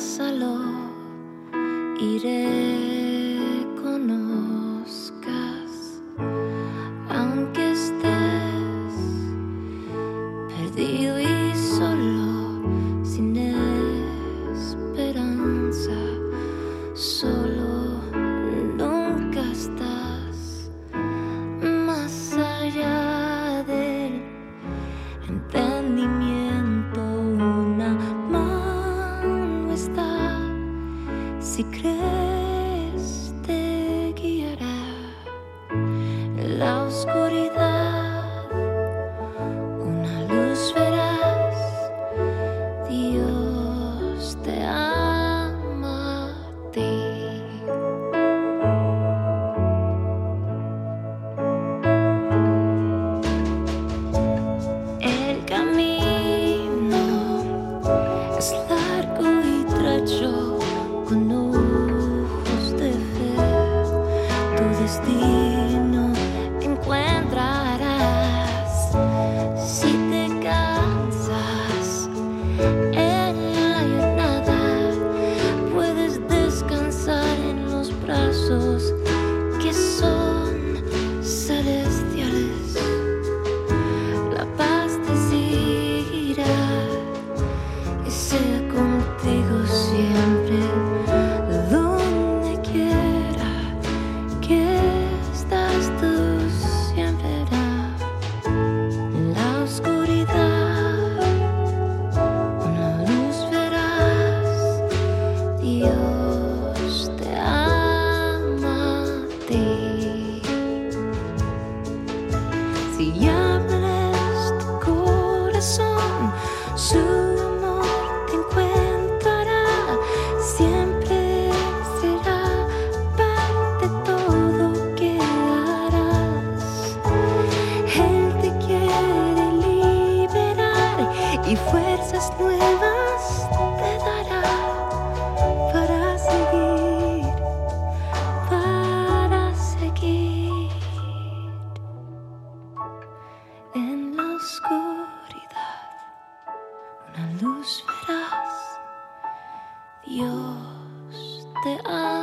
pásalo, iré conozcas, aunque estés perdido y solo, sin esperanza, solo nunca estás más allá del entendimiento. secret. tu destino encontrarás. Si te cansas en la jornada puedes descansar en los brazos Si abres tu corazón, su amor te encontrará, siempre será parte todo que harás. Él te quiere liberar y fue. oscuridad una luz verás. Dios te ama.